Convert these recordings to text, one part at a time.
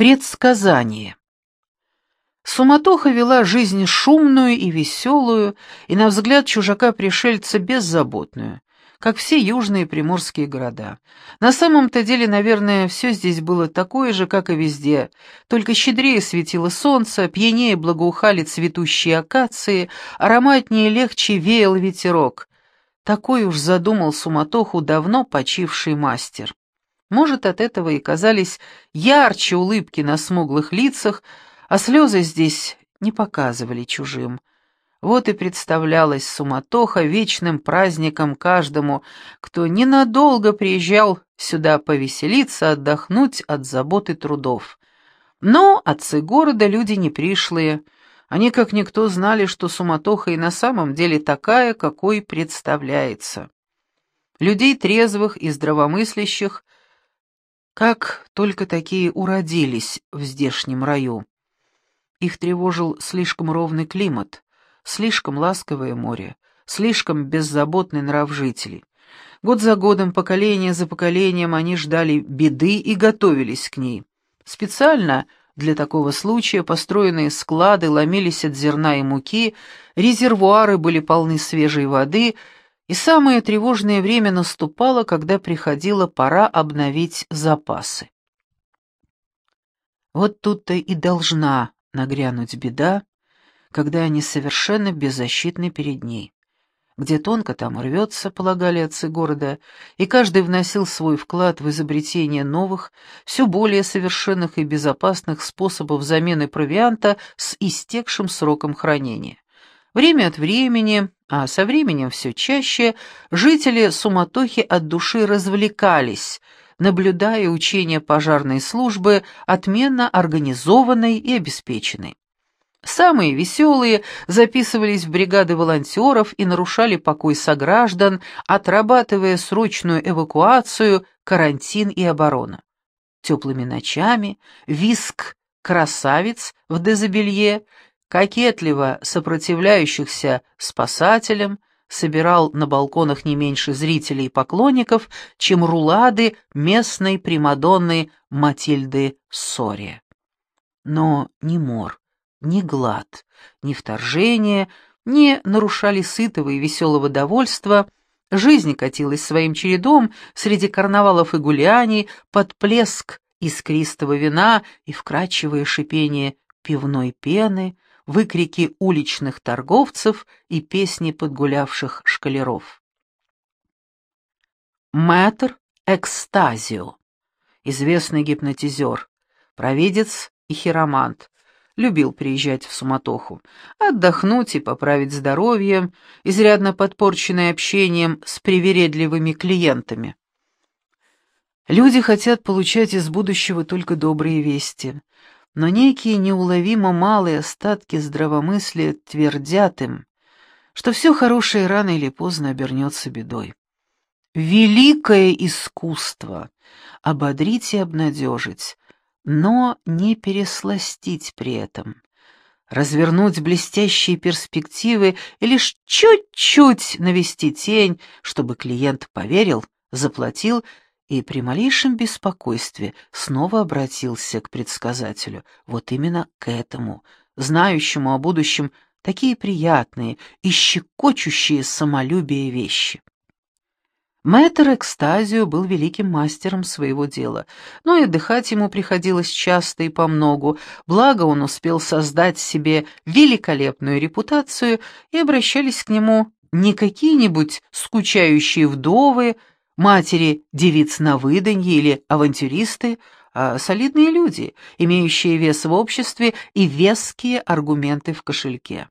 Предсказание. Суматоха вела жизнь шумную и веселую, и, на взгляд чужака-пришельца, беззаботную, как все южные приморские города. На самом-то деле, наверное, все здесь было такое же, как и везде, только щедрее светило солнце, пьянее благоухали цветущие акации, ароматнее и легче веял ветерок. Такой уж задумал суматоху давно почивший мастер. Может, от этого и казались ярче улыбки на смуглых лицах, а слезы здесь не показывали чужим. Вот и представлялась суматоха вечным праздником каждому, кто ненадолго приезжал сюда повеселиться, отдохнуть от забот и трудов. Но отцы города люди не пришлые. Они, как никто, знали, что суматоха и на самом деле такая, какой представляется. Людей трезвых и здравомыслящих – как только такие уродились в здешнем раю. Их тревожил слишком ровный климат, слишком ласковое море, слишком беззаботный нрав жителей. Год за годом, поколение за поколением они ждали беды и готовились к ней. Специально для такого случая построенные склады ломились от зерна и муки, резервуары были полны свежей воды — и самое тревожное время наступало, когда приходила пора обновить запасы. Вот тут-то и должна нагрянуть беда, когда они совершенно беззащитны перед ней. Где тонко, там рвется, полагали отцы города, и каждый вносил свой вклад в изобретение новых, все более совершенных и безопасных способов замены провианта с истекшим сроком хранения. Время от времени, а со временем все чаще, жители суматохи от души развлекались, наблюдая учения пожарной службы, отменно организованной и обеспеченной. Самые веселые записывались в бригады волонтеров и нарушали покой сограждан, отрабатывая срочную эвакуацию, карантин и оборону. Теплыми ночами виск красавиц в дезобелье кокетливо сопротивляющихся спасателям, собирал на балконах не меньше зрителей и поклонников, чем рулады местной примадонны Матильды Сори. Но ни мор, ни глад, ни вторжение не нарушали сытого и веселого довольства, жизнь катилась своим чередом среди карнавалов и гуляний, под плеск искристого вина и вкрадчивое шипение пивной пены — выкрики уличных торговцев и песни подгулявших шкалеров. Мэтр Экстазио, известный гипнотизер, провидец и хиромант, любил приезжать в суматоху, отдохнуть и поправить здоровье, изрядно подпорченное общением с привередливыми клиентами. Люди хотят получать из будущего только добрые вести, но некие неуловимо малые остатки здравомыслия твердят им, что все хорошее рано или поздно обернется бедой. Великое искусство — ободрить и обнадежить, но не пересластить при этом, развернуть блестящие перспективы и лишь чуть-чуть навести тень, чтобы клиент поверил, заплатил и при малейшем беспокойстве снова обратился к предсказателю, вот именно к этому, знающему о будущем такие приятные и щекочущие самолюбие вещи. Мэтр Экстазио был великим мастером своего дела, но и отдыхать ему приходилось часто и помногу, благо он успел создать себе великолепную репутацию, и обращались к нему не какие-нибудь скучающие вдовы, матери девиц на выданье или авантюристы, а солидные люди, имеющие вес в обществе и веские аргументы в кошельке.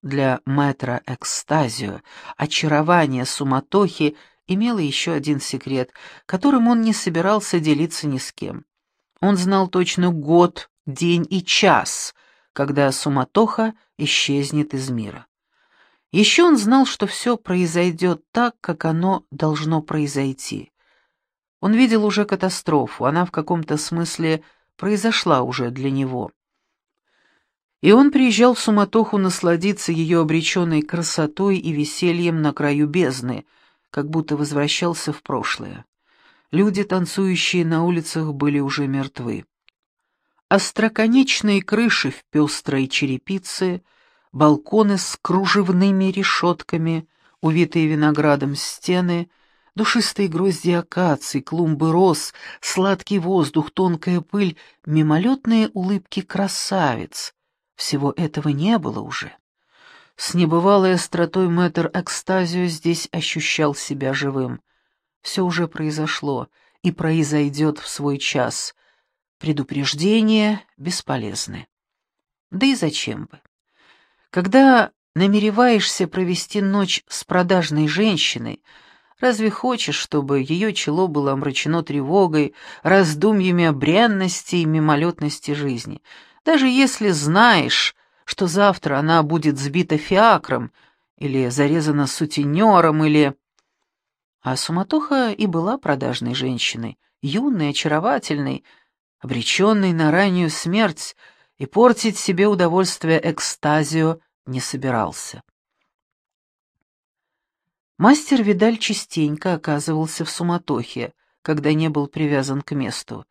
Для мэтра Экстазио очарование суматохи имело еще один секрет, которым он не собирался делиться ни с кем. Он знал точно год, день и час, когда суматоха исчезнет из мира. Еще он знал, что все произойдет так, как оно должно произойти. Он видел уже катастрофу, она в каком-то смысле произошла уже для него. И он приезжал в суматоху насладиться ее обреченной красотой и весельем на краю бездны, как будто возвращался в прошлое. Люди, танцующие на улицах, были уже мертвы. Остроконечные крыши в пестрой черепице, балконы с кружевными решетками, увитые виноградом стены, душистые грозди акаций, клумбы роз, сладкий воздух, тонкая пыль, мимолетные улыбки красавиц. Всего этого не было уже. С небывалой остротой мэтр экстазио здесь ощущал себя живым. Все уже произошло и произойдет в свой час. Предупреждения бесполезны. Да и зачем бы? Когда намереваешься провести ночь с продажной женщиной, разве хочешь, чтобы ее чело было омрачено тревогой, раздумьями о бренности и мимолетности жизни? Даже если знаешь, что завтра она будет сбита фиакром или зарезана сутенером, или... А суматоха и была продажной женщиной, юной, очаровательной, обреченной на раннюю смерть, и портить себе удовольствие экстазио не собирался. Мастер Видаль частенько оказывался в суматохе, когда не был привязан к месту,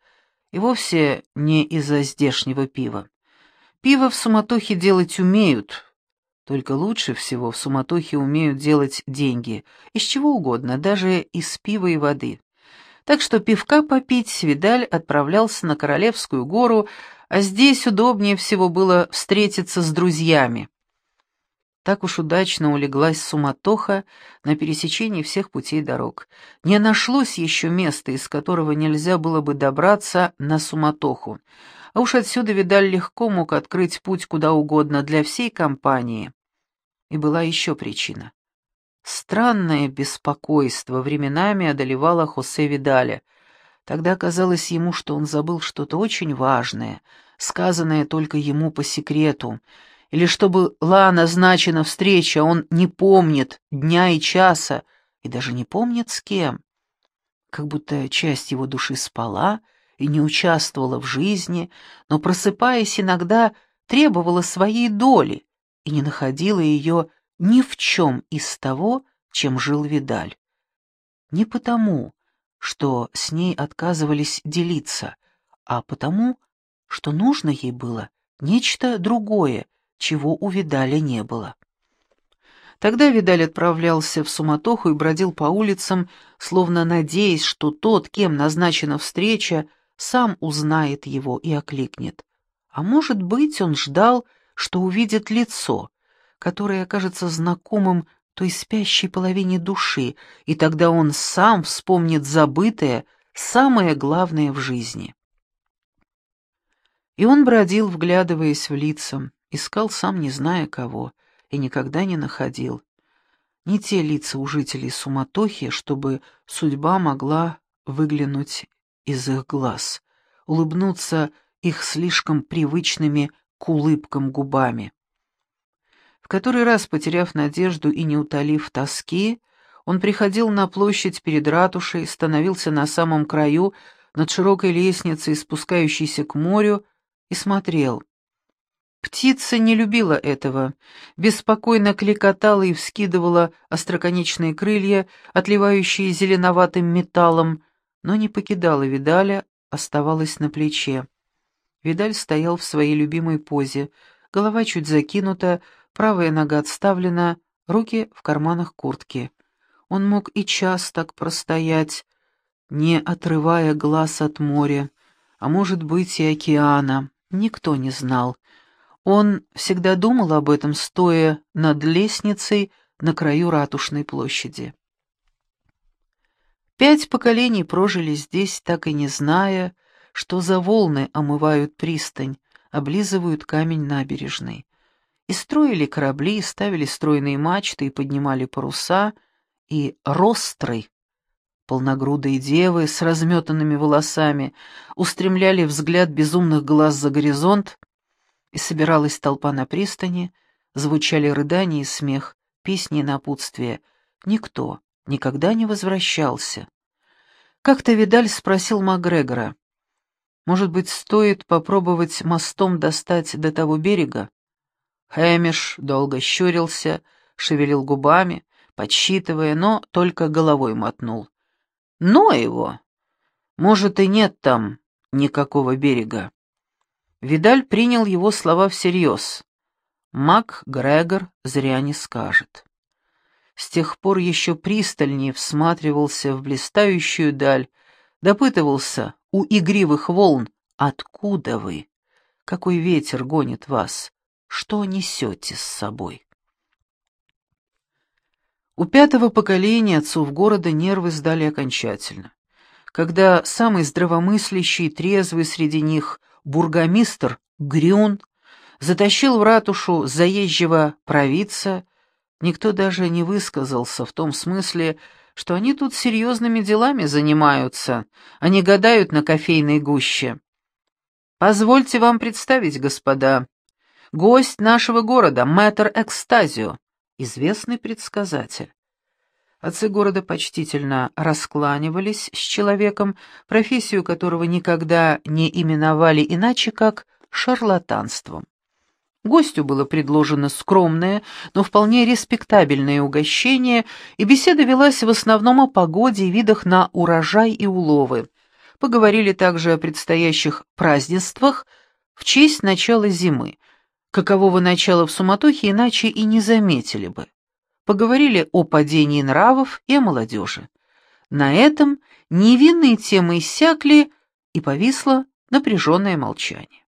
и вовсе не из-за здешнего пива. Пиво в суматохе делать умеют, только лучше всего в суматохе умеют делать деньги, из чего угодно, даже из пива и воды. Так что пивка попить Видаль отправлялся на Королевскую гору, а здесь удобнее всего было встретиться с друзьями. Так уж удачно улеглась суматоха на пересечении всех путей дорог. Не нашлось еще места, из которого нельзя было бы добраться на суматоху — а уж отсюда Видаль легко мог открыть путь куда угодно для всей компании. И была еще причина. Странное беспокойство временами одолевало Хосе Видаля. Тогда казалось ему, что он забыл что-то очень важное, сказанное только ему по секрету, или что была назначена встреча, он не помнит дня и часа, и даже не помнит с кем. Как будто часть его души спала — и не участвовала в жизни, но, просыпаясь иногда, требовала своей доли и не находила ее ни в чем из того, чем жил Видаль. Не потому, что с ней отказывались делиться, а потому, что нужно ей было нечто другое, чего у Видаля не было. Тогда Видаль отправлялся в суматоху и бродил по улицам, словно надеясь, что тот, кем назначена встреча, сам узнает его и окликнет. А может быть, он ждал, что увидит лицо, которое окажется знакомым той спящей половине души, и тогда он сам вспомнит забытое, самое главное в жизни. И он бродил, вглядываясь в лица, искал сам не зная кого, и никогда не находил. Не те лица у жителей суматохи, чтобы судьба могла выглянуть из их глаз, улыбнуться их слишком привычными к улыбкам губами. Который раз, потеряв надежду и не утолив тоски, он приходил на площадь перед ратушей, становился на самом краю, над широкой лестницей, спускающейся к морю, и смотрел. Птица не любила этого, беспокойно кликотала и вскидывала остроконечные крылья, отливающие зеленоватым металлом, но не покидала Видаля, оставалась на плече. Видаль стоял в своей любимой позе, голова чуть закинута, правая нога отставлена, руки в карманах куртки. Он мог и час так простоять, не отрывая глаз от моря, а может быть и океана, никто не знал. Он всегда думал об этом, стоя над лестницей на краю ратушной площади. Пять поколений прожили здесь, так и не зная, что за волны омывают пристань, облизывают камень набережной. И строили корабли, и ставили стройные мачты, и поднимали паруса, и ростры, полногрудые девы с разметанными волосами, устремляли взгляд безумных глаз за горизонт, и собиралась толпа на пристани, звучали рыдания и смех, песни и напутствия. Никто, никогда не возвращался. Как-то Видаль спросил Макгрегора, «Может быть, стоит попробовать мостом достать до того берега?» Хэмиш долго щурился, шевелил губами, подсчитывая, но только головой мотнул. «Но его! Может, и нет там никакого берега». Видаль принял его слова всерьез. Мак Грегор зря не скажет. С тех пор еще пристальнее всматривался в блистающую даль, допытывался у игривых волн, откуда вы, какой ветер гонит вас, что несете с собой. У пятого поколения отцов города нервы сдали окончательно. Когда самый здравомыслящий трезвый среди них бургомистр Грюн затащил в ратушу заезжего провидца, никто даже не высказался в том смысле, что они тут серьезными делами занимаются, а не гадают на кофейной гуще. Позвольте вам представить, господа, гость нашего города, мэтр Экстазио, известный предсказатель. Отцы города почтительно раскланивались с человеком, профессию которого никогда не именовали иначе, как шарлатанством. Гостю было предложено скромное, но вполне респектабельное угощение, и беседа велась в основном о погоде и видах на урожай и уловы. Поговорили также о предстоящих празднествах в честь начала зимы, какового начала в суматохе иначе и не заметили бы поговорили о падении нравов и о молодежи. На этом невинные темы иссякли, и повисло напряженное молчание.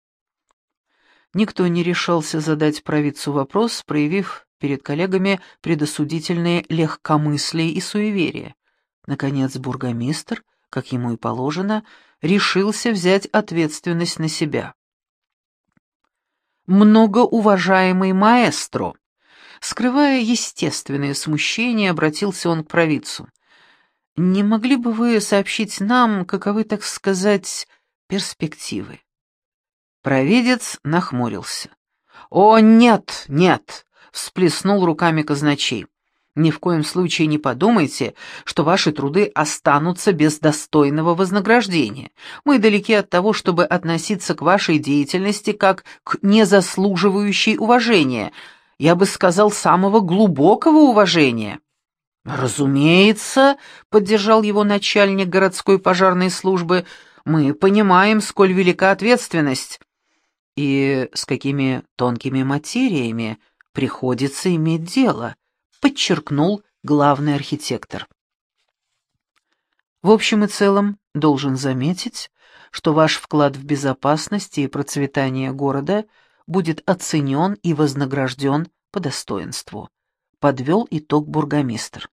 Никто не решался задать провидцу вопрос, проявив перед коллегами предосудительные легкомыслие и суеверие. Наконец бургомистр, как ему и положено, решился взять ответственность на себя. «Многоуважаемый маэстро», Скрывая естественное смущение, обратился он к провидцу. «Не могли бы вы сообщить нам, каковы, так сказать, перспективы?» Провидец нахмурился. «О, нет, нет!» — всплеснул руками казначей. «Ни в коем случае не подумайте, что ваши труды останутся без достойного вознаграждения. Мы далеки от того, чтобы относиться к вашей деятельности как к незаслуживающей уважения, я бы сказал, самого глубокого уважения. «Разумеется», — поддержал его начальник городской пожарной службы, — «мы понимаем, сколь велика ответственность и с какими тонкими материями приходится иметь дело», — подчеркнул главный архитектор. В общем и целом, должен заметить, что ваш вклад в безопасность и процветание города — будет оценен и вознагражден по достоинству», — подвел итог бургомистр.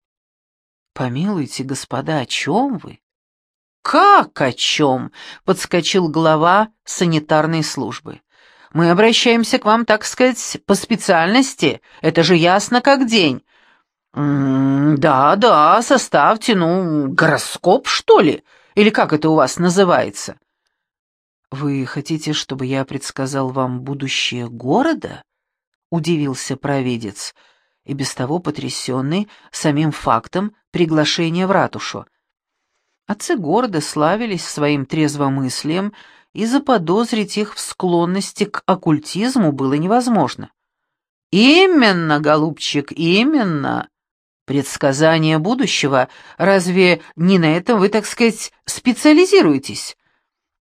«Помилуйте, господа, о чем вы?» «Как о чем?» — подскочил глава санитарной службы. «Мы обращаемся к вам, так сказать, по специальности. Это же ясно как день». «Да-да, составьте, ну, гороскоп, что ли? Или как это у вас называется?» «Вы хотите, чтобы я предсказал вам будущее города?» — удивился провидец, и без того потрясенный самим фактом приглашения в ратушу. Отцы города славились своим трезвомыслием, и заподозрить их в склонности к оккультизму было невозможно. «Именно, голубчик, именно!» Предсказание будущего, разве не на этом вы, так сказать, специализируетесь?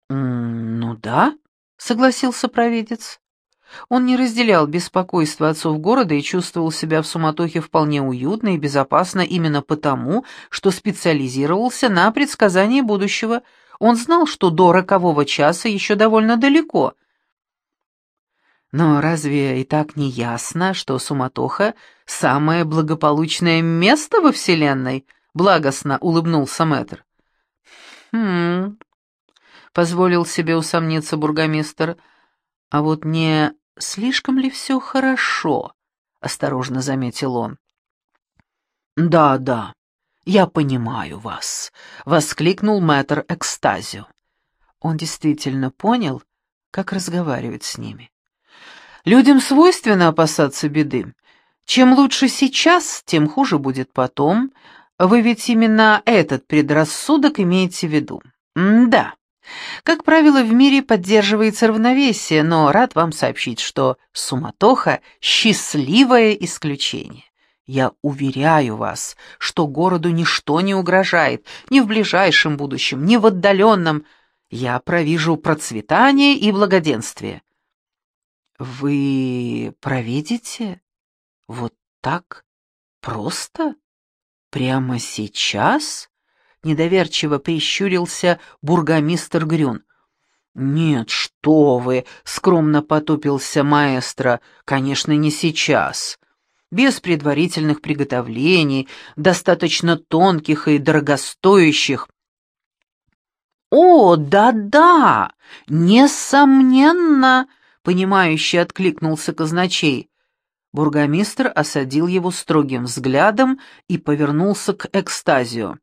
«Ну да», — согласился провидец. Он не разделял беспокойство отцов города и чувствовал себя в суматохе вполне уютно и безопасно именно потому, что специализировался на предсказании будущего. Он знал, что до рокового часа еще довольно далеко. Но разве и так не ясно, что суматоха — самое благополучное место во Вселенной? Благостно улыбнулся мэтр. «Хм, позволил себе усомниться бургомистр. А вот не слишком ли все хорошо? Осторожно заметил он. Да, да, я понимаю вас, воскликнул мэтр Экстазио. Он действительно понял, как разговаривать с ними. Людям свойственно опасаться беды. Чем лучше сейчас, тем хуже будет потом. Вы ведь именно этот предрассудок имеете в виду. М да. Как правило, в мире поддерживается равновесие, но рад вам сообщить, что суматоха — счастливое исключение. Я уверяю вас, что городу ничто не угрожает, ни в ближайшем будущем, ни в отдаленном. я провижу процветание и благоденствие». «Вы провидите? Вот так? Просто? Прямо сейчас?» — недоверчиво прищурился бургомистр Грюн. «Нет, что вы!» — скромно потупился маэстро. «Конечно, не сейчас. Без предварительных приготовлений, достаточно тонких и дорогостоящих». «О, да-да! Несомненно!» — понимающе откликнулся казначей. Бургомистр осадил его строгим взглядом и повернулся к экстазию.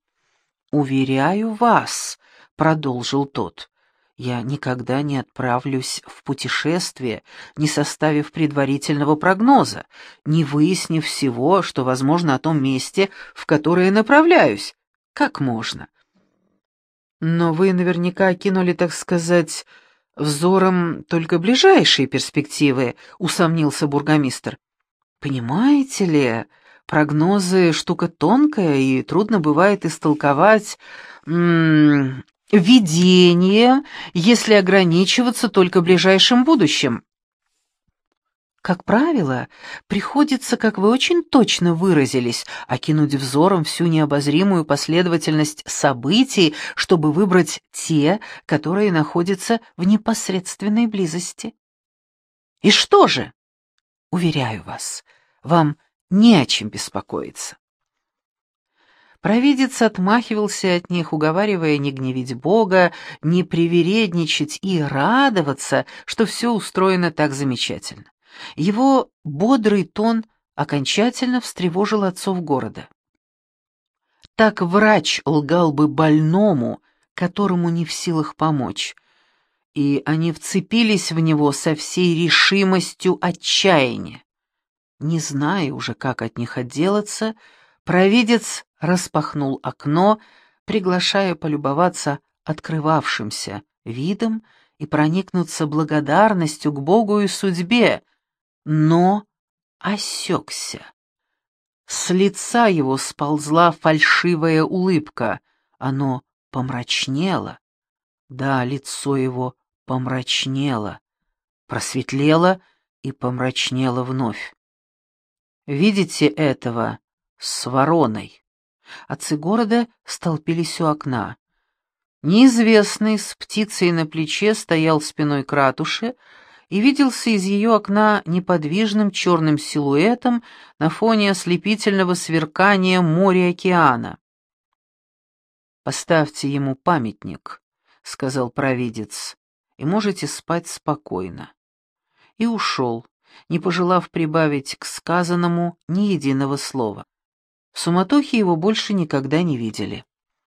«Уверяю вас», — продолжил тот, — «я никогда не отправлюсь в путешествие, не составив предварительного прогноза, не выяснив всего, что возможно о том месте, в которое направляюсь. Как можно?» «Но вы наверняка кинули, так сказать, взором только ближайшие перспективы», — усомнился бургомистр. «Понимаете ли...» Прогнозы — штука тонкая, и трудно бывает истолковать м -м, видение, если ограничиваться только ближайшим будущим. Как правило, приходится, как вы очень точно выразились, окинуть взором всю необозримую последовательность событий, чтобы выбрать те, которые находятся в непосредственной близости. И что же? Уверяю вас, вам не о чем беспокоиться. Провидец отмахивался от них, уговаривая не гневить Бога, не привередничать и радоваться, что все устроено так замечательно. Его бодрый тон окончательно встревожил отцов города. Так врач лгал бы больному, которому не в силах помочь, и они вцепились в него со всей решимостью отчаяния. Не зная уже, как от них отделаться, провидец распахнул окно, приглашая полюбоваться открывавшимся видом и проникнуться благодарностью к Богу и судьбе, но осекся. С лица его сползла фальшивая улыбка, оно помрачнело. Да, лицо его помрачнело, просветлело и помрачнело вновь. Видите этого с вороной?» Отцы города столпились у окна. Неизвестный с птицей на плече стоял спиной к ратуше и виделся из ее окна неподвижным черным силуэтом на фоне ослепительного сверкания моря океана. «Поставьте ему памятник», — сказал провидец, — «и можете спать спокойно». И ушел, не пожелав прибавить к сказанному ни единого слова. В суматохе его больше никогда не видели.